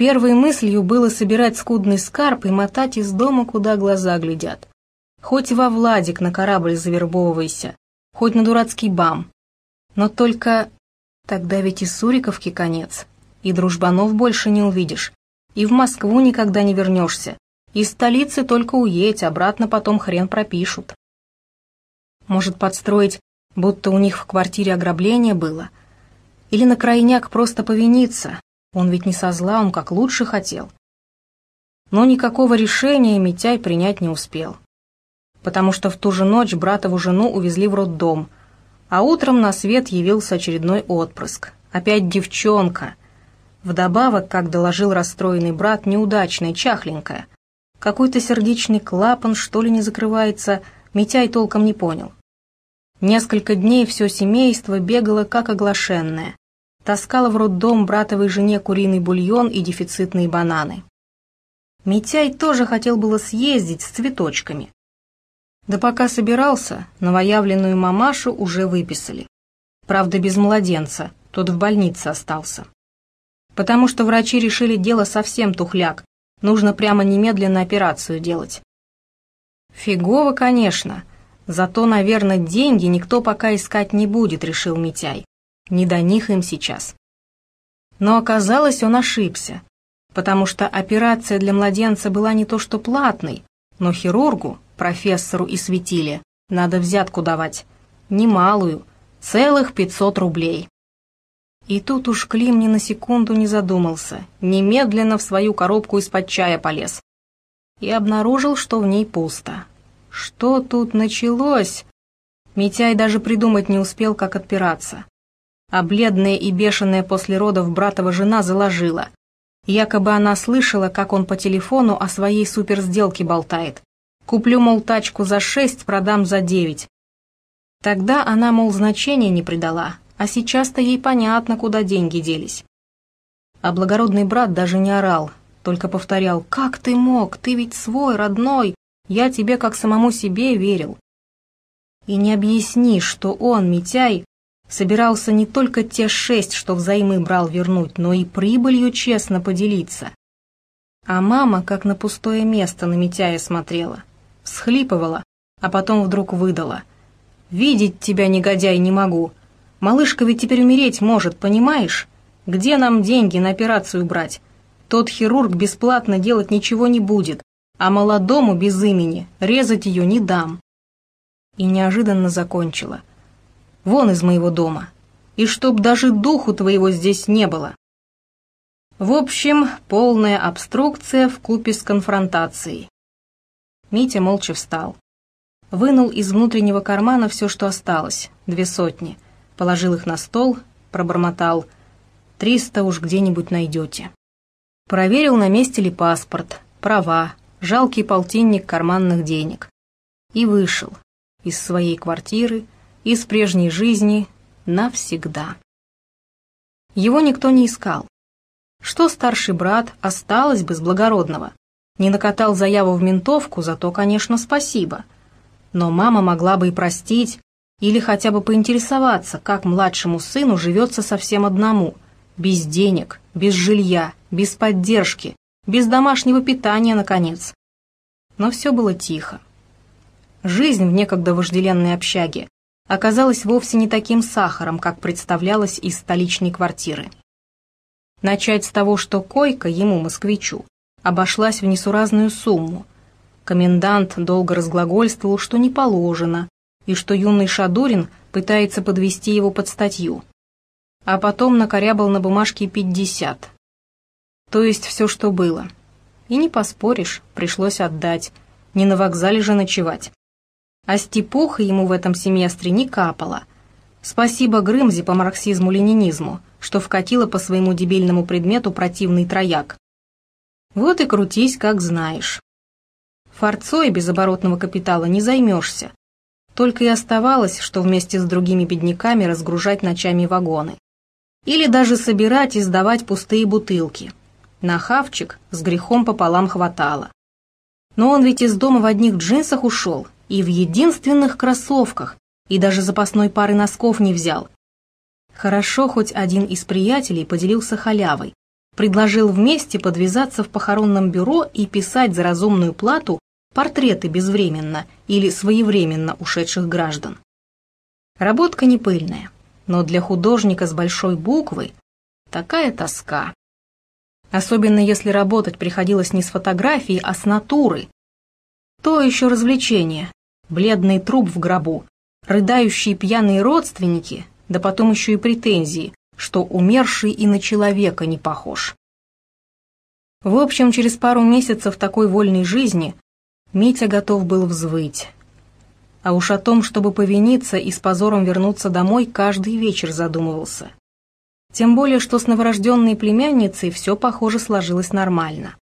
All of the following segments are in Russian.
Первой мыслью было собирать скудный скарб и мотать из дома, куда глаза глядят. Хоть во Владик на корабль завербовывайся, хоть на дурацкий бам. Но только тогда ведь и Суриковки конец, и дружбанов больше не увидишь, и в Москву никогда не вернешься, из столицы только уедь, обратно потом хрен пропишут. Может подстроить, будто у них в квартире ограбление было? Или на крайняк просто повиниться? Он ведь не со зла, он как лучше хотел. Но никакого решения Митяй принять не успел потому что в ту же ночь братову жену увезли в роддом, а утром на свет явился очередной отпрыск. Опять девчонка. Вдобавок, как доложил расстроенный брат, неудачная, чахленькая. Какой-то сердечный клапан, что ли, не закрывается, Митяй толком не понял. Несколько дней все семейство бегало как оглашенное. Таскало в роддом братовой жене куриный бульон и дефицитные бананы. Митяй тоже хотел было съездить с цветочками, да пока собирался, новоявленную мамашу уже выписали. Правда, без младенца, тот в больнице остался. Потому что врачи решили дело совсем тухляк, нужно прямо немедленно операцию делать. Фигово, конечно, зато, наверное, деньги никто пока искать не будет, решил Митяй. Не до них им сейчас. Но оказалось, он ошибся, потому что операция для младенца была не то что платной, но хирургу профессору и светиле. Надо взятку давать. Немалую. Целых пятьсот рублей. И тут уж Клим ни на секунду не задумался. Немедленно в свою коробку из-под чая полез. И обнаружил, что в ней пусто. Что тут началось? Митяй даже придумать не успел, как отпираться. А бледная и бешеная после родов братова жена заложила. Якобы она слышала, как он по телефону о своей суперсделке болтает. Куплю, мол, тачку за шесть, продам за девять. Тогда она, мол, значения не придала, а сейчас-то ей понятно, куда деньги делись. А благородный брат даже не орал, только повторял, «Как ты мог? Ты ведь свой, родной, я тебе как самому себе верил». И не объясни, что он, Митяй, собирался не только те шесть, что взаймы брал вернуть, но и прибылью честно поделиться. А мама как на пустое место на Митяя смотрела всхлипывала, а потом вдруг выдала. «Видеть тебя, негодяй, не могу. Малышка ведь теперь умереть может, понимаешь? Где нам деньги на операцию брать? Тот хирург бесплатно делать ничего не будет, а молодому без имени резать ее не дам». И неожиданно закончила. «Вон из моего дома. И чтоб даже духу твоего здесь не было». В общем, полная обструкция в купе с конфронтацией. Митя молча встал. Вынул из внутреннего кармана все, что осталось, две сотни. Положил их на стол, пробормотал. «Триста уж где-нибудь найдете». Проверил, на месте ли паспорт, права, жалкий полтинник карманных денег. И вышел из своей квартиры, из прежней жизни навсегда. Его никто не искал. Что старший брат осталось бы с благородного? Не накатал заяву в ментовку, зато, конечно, спасибо. Но мама могла бы и простить, или хотя бы поинтересоваться, как младшему сыну живется совсем одному, без денег, без жилья, без поддержки, без домашнего питания, наконец. Но все было тихо. Жизнь в некогда вожделенной общаге оказалась вовсе не таким сахаром, как представлялось из столичной квартиры. Начать с того, что койка ему, москвичу, обошлась в несуразную сумму. Комендант долго разглагольствовал, что не положено, и что юный Шадурин пытается подвести его под статью. А потом накорябал на бумажке пятьдесят. То есть все, что было. И не поспоришь, пришлось отдать, не на вокзале же ночевать. А степуха ему в этом семестре не капала. Спасибо Грымзе по марксизму-ленинизму, что вкатила по своему дебильному предмету противный трояк. Вот и крутись, как знаешь. Форцой без оборотного капитала не займешься. Только и оставалось, что вместе с другими бедняками разгружать ночами вагоны. Или даже собирать и сдавать пустые бутылки. На хавчик с грехом пополам хватало. Но он ведь из дома в одних джинсах ушел и в единственных кроссовках, и даже запасной пары носков не взял. Хорошо, хоть один из приятелей поделился халявой, предложил вместе подвязаться в похоронном бюро и писать за разумную плату портреты безвременно или своевременно ушедших граждан. Работка не пыльная, но для художника с большой буквы такая тоска. Особенно если работать приходилось не с фотографией, а с натуры. То еще развлечение. Бледный труп в гробу, рыдающие пьяные родственники, да потом еще и претензии, что умерший и на человека не похож. В общем, через пару месяцев такой вольной жизни Митя готов был взвыть. А уж о том, чтобы повиниться и с позором вернуться домой, каждый вечер задумывался. Тем более, что с новорожденной племянницей все, похоже, сложилось нормально.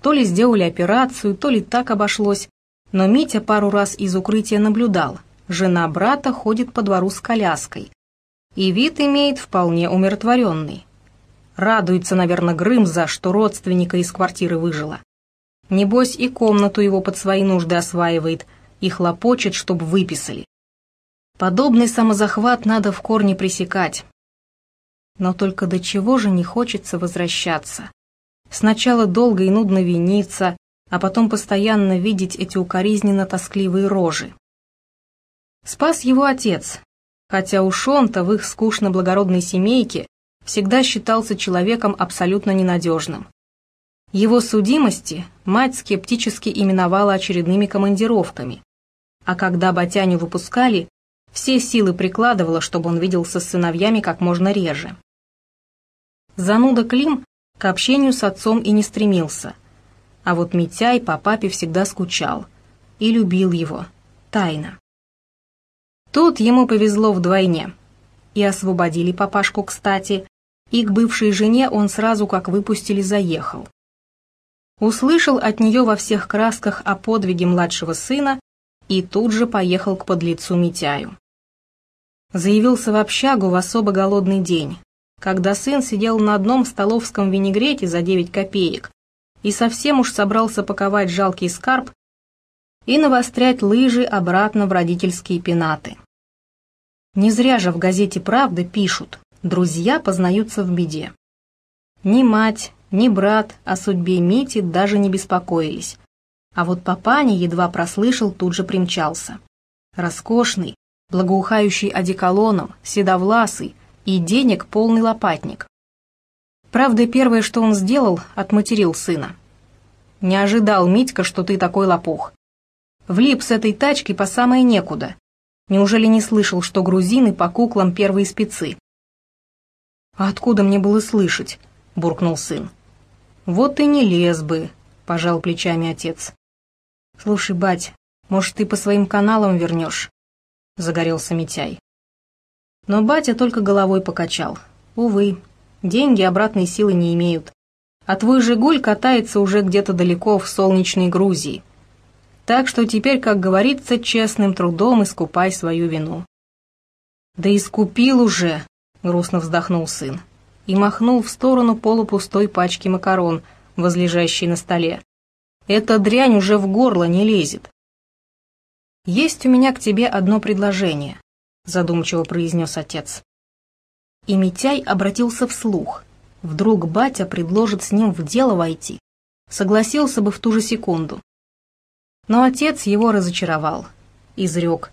То ли сделали операцию, то ли так обошлось, но Митя пару раз из укрытия наблюдал. Жена брата ходит по двору с коляской, и вид имеет вполне умиротворенный. Радуется, наверное, Грымза, что родственника из квартиры выжила. Небось и комнату его под свои нужды осваивает и хлопочет, чтобы выписали. Подобный самозахват надо в корне пресекать. Но только до чего же не хочется возвращаться. Сначала долго и нудно виниться, а потом постоянно видеть эти укоризненно-тоскливые рожи. Спас его отец, хотя уж он-то в их скучно-благородной семейке всегда считался человеком абсолютно ненадежным. Его судимости мать скептически именовала очередными командировками, а когда Батяню выпускали, все силы прикладывала, чтобы он виделся с сыновьями как можно реже. Зануда Клим к общению с отцом и не стремился, а вот Митяй по папе всегда скучал и любил его, тайно. Тут ему повезло вдвойне. И освободили папашку, кстати, и к бывшей жене он сразу, как выпустили, заехал. Услышал от нее во всех красках о подвиге младшего сына и тут же поехал к подлецу Митяю. Заявился в общагу в особо голодный день, когда сын сидел на одном столовском винегрете за 9 копеек и совсем уж собрался паковать жалкий скарб и навострять лыжи обратно в родительские пенаты. Не зря же в газете «Правда» пишут «Друзья познаются в беде». Ни мать, ни брат о судьбе Мити даже не беспокоились. А вот папаня едва прослышал, тут же примчался. Роскошный, благоухающий одеколоном, седовласый и денег полный лопатник. Правда, первое, что он сделал, отматерил сына. «Не ожидал, Митька, что ты такой лопух. Влип с этой тачкой по самое некуда. Неужели не слышал, что грузины по куклам первые спецы?» «А откуда мне было слышать?» — буркнул сын. «Вот и не лез бы», — пожал плечами отец. «Слушай, бать, может, ты по своим каналам вернешь?» — загорелся Митяй. Но батя только головой покачал. «Увы, деньги обратной силы не имеют а твой «Жигуль» катается уже где-то далеко в солнечной Грузии. Так что теперь, как говорится, честным трудом искупай свою вину». «Да искупил уже», — грустно вздохнул сын и махнул в сторону полупустой пачки макарон, возлежащей на столе. «Эта дрянь уже в горло не лезет». «Есть у меня к тебе одно предложение», — задумчиво произнес отец. И Митяй обратился вслух — Вдруг батя предложит с ним в дело войти. Согласился бы в ту же секунду. Но отец его разочаровал. Изрек.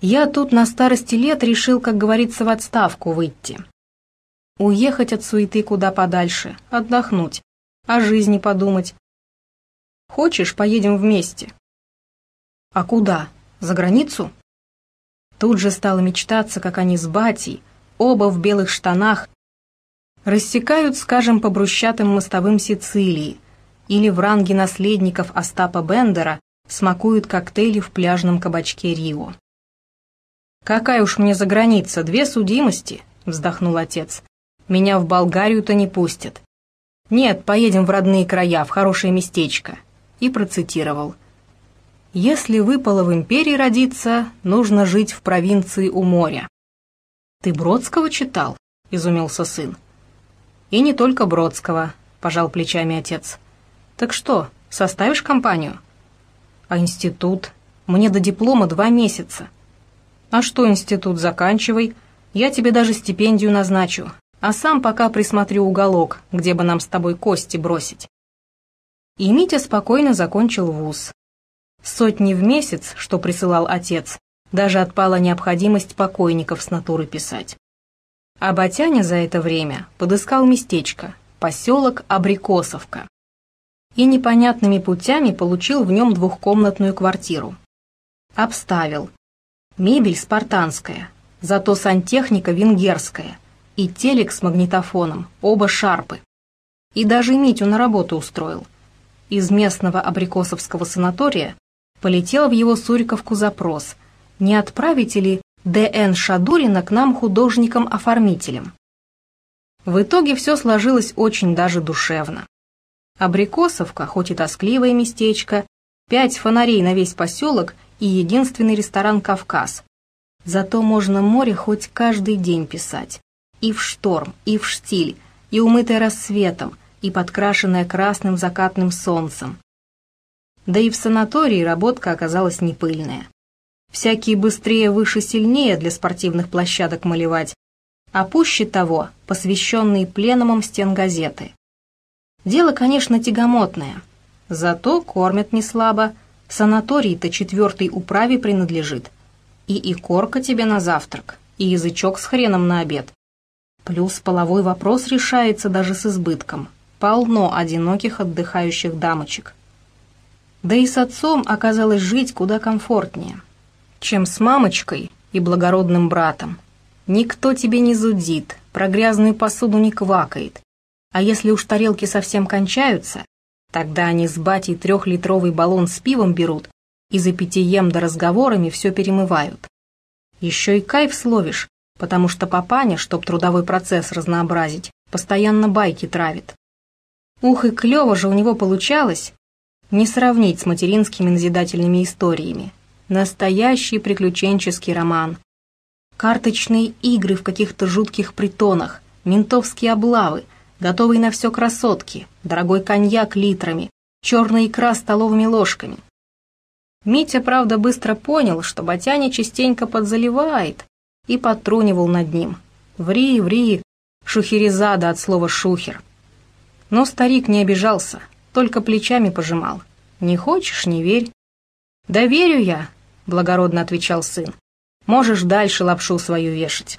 «Я тут на старости лет решил, как говорится, в отставку выйти. Уехать от суеты куда подальше, отдохнуть, о жизни подумать. Хочешь, поедем вместе?» «А куда? За границу?» Тут же стало мечтаться, как они с батей, оба в белых штанах, рассекают, скажем, по брусчатым мостовым Сицилии или в ранге наследников Остапа Бендера смакуют коктейли в пляжном кабачке Рио. «Какая уж мне за граница, две судимости», — вздохнул отец. «Меня в Болгарию-то не пустят». «Нет, поедем в родные края, в хорошее местечко», — и процитировал. «Если выпало в империи родиться, нужно жить в провинции у моря». «Ты Бродского читал?» — изумился сын. «И не только Бродского», — пожал плечами отец. «Так что, составишь компанию?» «А институт? Мне до диплома два месяца». «А что институт, заканчивай. Я тебе даже стипендию назначу. а сам пока присмотрю уголок, где бы нам с тобой кости бросить. И Митя спокойно закончил вуз. Сотни в месяц, что присылал отец, даже отпала необходимость покойников с натуры писать. А Батяня за это время подыскал местечко, поселок Абрикосовка. И непонятными путями получил в нем двухкомнатную квартиру. Обставил. Мебель спартанская, зато сантехника венгерская и телек с магнитофоном, оба шарпы. И даже Митю на работу устроил. Из местного абрикосовского санатория полетел в его Суриковку запрос, не отправите ли Д.Н. Шадурина к нам художником-оформителем. В итоге все сложилось очень даже душевно. Абрикосовка, хоть и тоскливое местечко, пять фонарей на весь поселок и единственный ресторан «Кавказ». Зато можно море хоть каждый день писать. И в шторм, и в штиль, и умытое рассветом, и подкрашенное красным закатным солнцем. Да и в санатории работка оказалась не пыльная. Всякие быстрее, выше, сильнее для спортивных площадок малевать, а пуще того, посвященные пленумам стен газеты. Дело, конечно, тягомотное, зато кормят не слабо, санаторий-то четвертой управе принадлежит. И икорка тебе на завтрак, и язычок с хреном на обед. Плюс половой вопрос решается даже с избытком. Полно одиноких отдыхающих дамочек. Да и с отцом оказалось жить куда комфортнее чем с мамочкой и благородным братом. Никто тебе не зудит, про грязную посуду не квакает. А если уж тарелки совсем кончаются, тогда они с батей трехлитровый баллон с пивом берут и за питьем да разговорами все перемывают. Еще и кайф словишь, потому что папаня, чтоб трудовой процесс разнообразить, постоянно байки травит. Ух, и клево же у него получалось, не сравнить с материнскими назидательными историями. Настоящий приключенческий роман. Карточные игры в каких-то жутких притонах, ментовские облавы, готовые на все красотки, дорогой коньяк литрами, черная икра столовыми ложками. Митя, правда, быстро понял, что Батяня частенько подзаливает, и подтрунивал над ним. «Ври, ври, шухерезада от слова «шухер». Но старик не обижался, только плечами пожимал. «Не хочешь — не верь». «Да верю я», благородно отвечал сын. «Можешь дальше лапшу свою вешать».